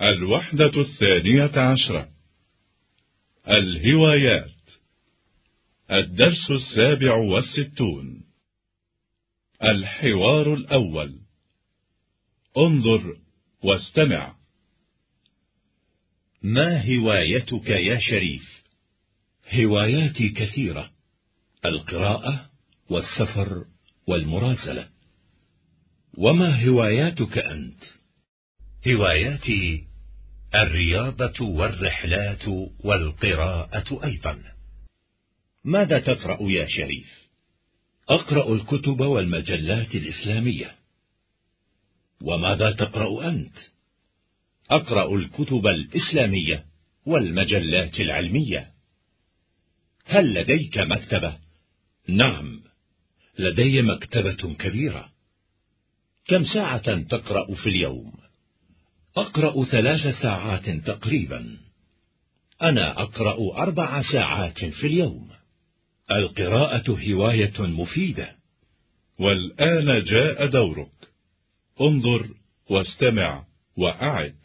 الوحدة الثانية عشرة. الهوايات. الدرس السابع والستون. الحوار الأول. انظر واستمع. ما هوايتك يا شريف؟ هواياتي كثيرة. القراءة والسفر والمراسلة. وما هواياتك أنت؟ هواياتي الرياضة والرحلات والقراءة أيضا. ماذا تقرأ يا شريف؟ أقرأ الكتب والمجلات الإسلامية. وماذا تقرأ أنت؟ أقرأ الكتب الإسلامية والمجلات العلمية. هل لديك مكتبة؟ نعم لدي مكتبة كبيرة. كم ساعة تقرأ في اليوم؟ أقرأ ثلاث ساعات تقريبا. أنا أقرأ أربع ساعات في اليوم. القراءة هواية مفيدة. والآن جاء دورك. انظر واستمع وأعد.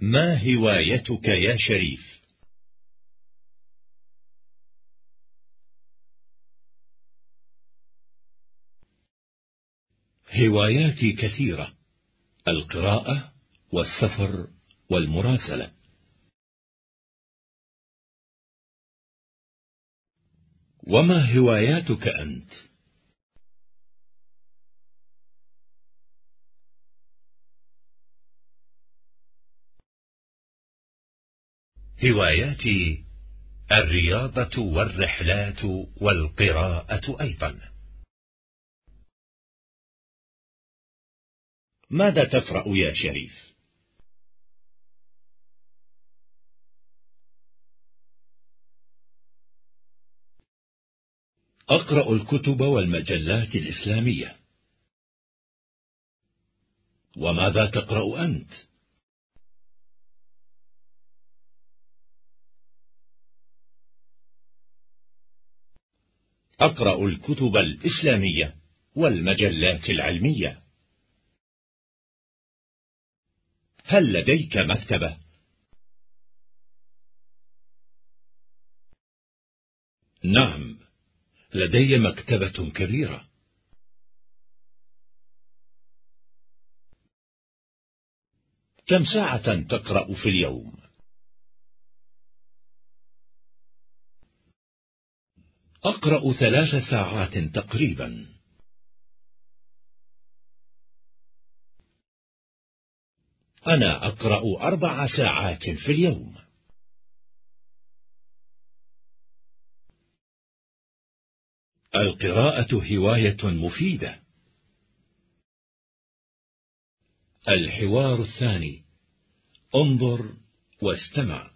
ما هوايتك يا شريف؟ هواياتي كثيرة. القراءة والسفر والمراسلة. وما هواياتك أنت؟ هواياتي الرياضة والرحلات والقراءة أيضا. ماذا تقرأ يا شريف؟ أقرأ الكتب والمجلات الإسلامية وماذا تقرأ أنت؟ أقرأ الكتب الإسلامية والمجلات العلمية هل لديك مكتبة؟ نعم لدي مكتبة كبيرة كم ساعة تقرأ في اليوم؟ أقرأ ثلاث ساعات تقريبا أنا أقرأ أربع ساعات في اليوم. القراءة هواية مفيدة. الحوار الثاني. انظر واستمع.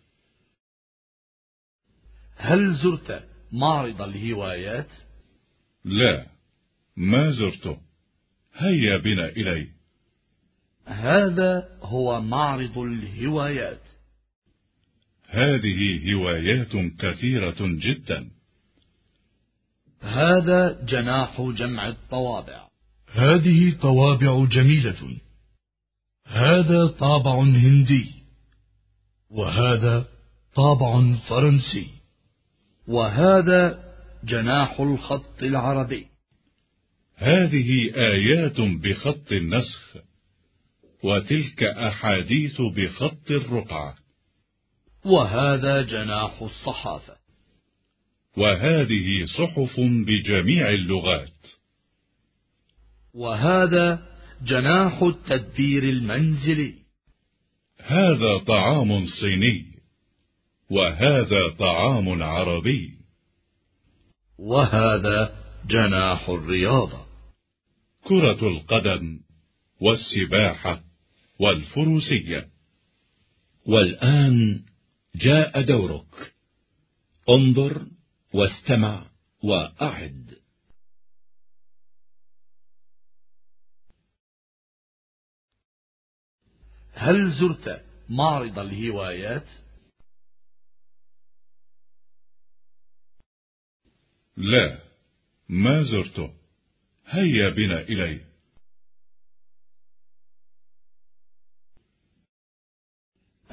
هل زرت معرض الهوايات؟ لا ما زرته. هيا بنا إليه هذا هو معرض الهوايات. هذه هوايات كثيرة جدا. هذا جناح جمع الطوابع. هذه طوابع جميلة. هذا طابع هندي. وهذا طابع فرنسي. وهذا جناح الخط العربي. هذه آيات بخط النسخ. وتلك أحاديث بخط الرقعة. وهذا جناح الصحافة. وهذه صحف بجميع اللغات. وهذا جناح التدبير المنزلي. هذا طعام صيني. وهذا طعام عربي. وهذا جناح الرياضة. كرة القدم والسباحة. والفروسية. والآن جاء دورك. انظر واستمع وأعد. هل زرت معرض الهوايات؟ لا ما زرته. هيا بنا إليه.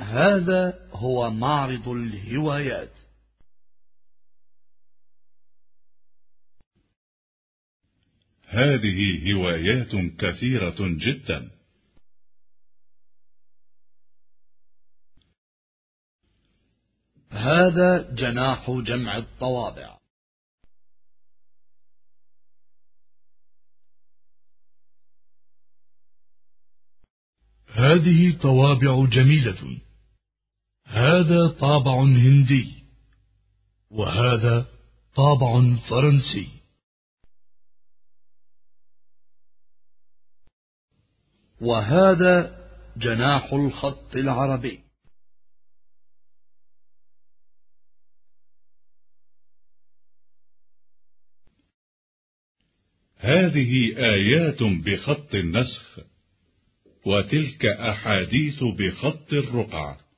هذا هو معرض الهوايات. هذه هوايات كثيرة جدا. هذا جناح جمع الطوابع. هذه طوابع جميلة. هذا طابع هندي وهذا طابع فرنسي. وهذا جناح الخط العربي. هذه آيات بخط النسخ وتلك أحاديث بخط الرقعة.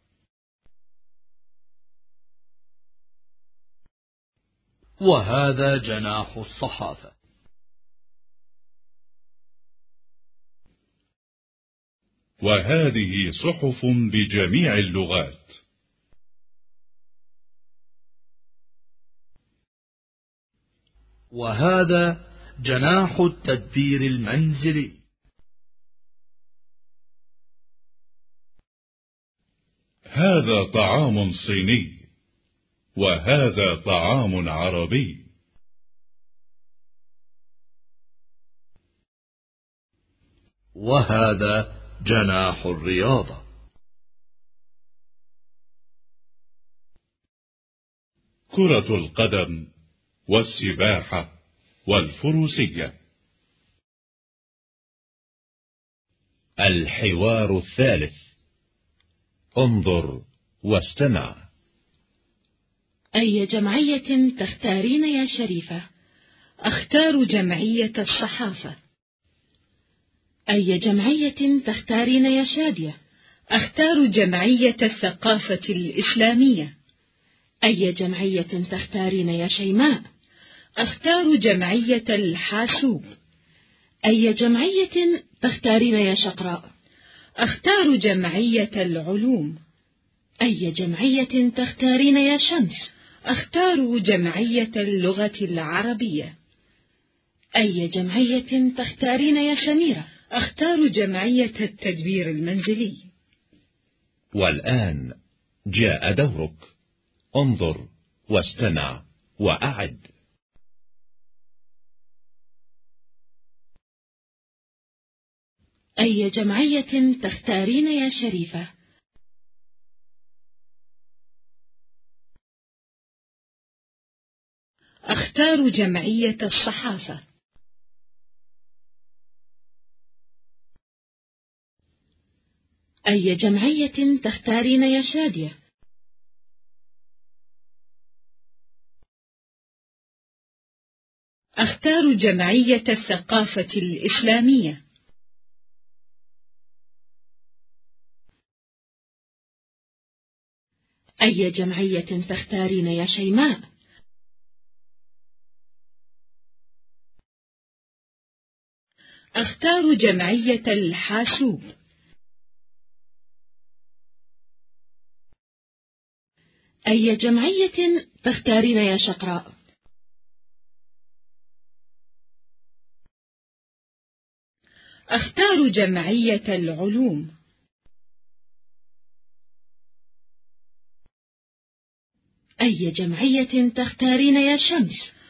وهذا جناح الصحافة. وهذه صحف بجميع اللغات. وهذا جناح التدبير المنزلي. هذا طعام صيني. وهذا طعام عربي. وهذا جناح الرياضة. كرة القدم والسباحة والفروسية. الحوار الثالث. انظر واستمع. أي جمعية تختارين يا شريفة؟ أختار جمعية الصحافة. أي جمعية تختارين يا شادية؟ أختار جمعية الثقافة الإسلامية. أي جمعية تختارين يا شيماء؟ أختار جمعية الحاسوب. أي جمعية تختارين يا شقراء؟ أختار جمعية العلوم. أي جمعية تختارين يا شمس؟ أختار جمعية اللغة العربية. أي جمعية تختارين يا سميرة أختار جمعية التدبير المنزلي. والآن جاء دورك. انظر واستمع وأعد. أي جمعية تختارين يا شريفة؟ أختار جمعية الصحافة. أي جمعية تختارين يا شادية؟ أختار جمعية الثقافة الإسلامية. أي جمعية تختارين يا شيماء؟ أختار جمعية الحاسوب. أي جمعية تختارين يا شقراء؟ أختار جمعية العلوم. أي جمعية تختارين يا شمس؟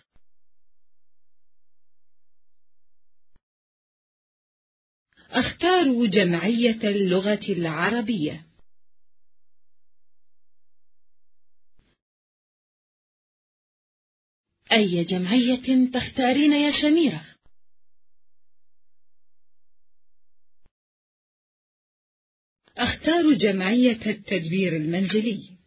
أختار جمعية اللغة العربية. أي جمعية تختارين يا سميرة أختار جمعية التدبير المنزلي.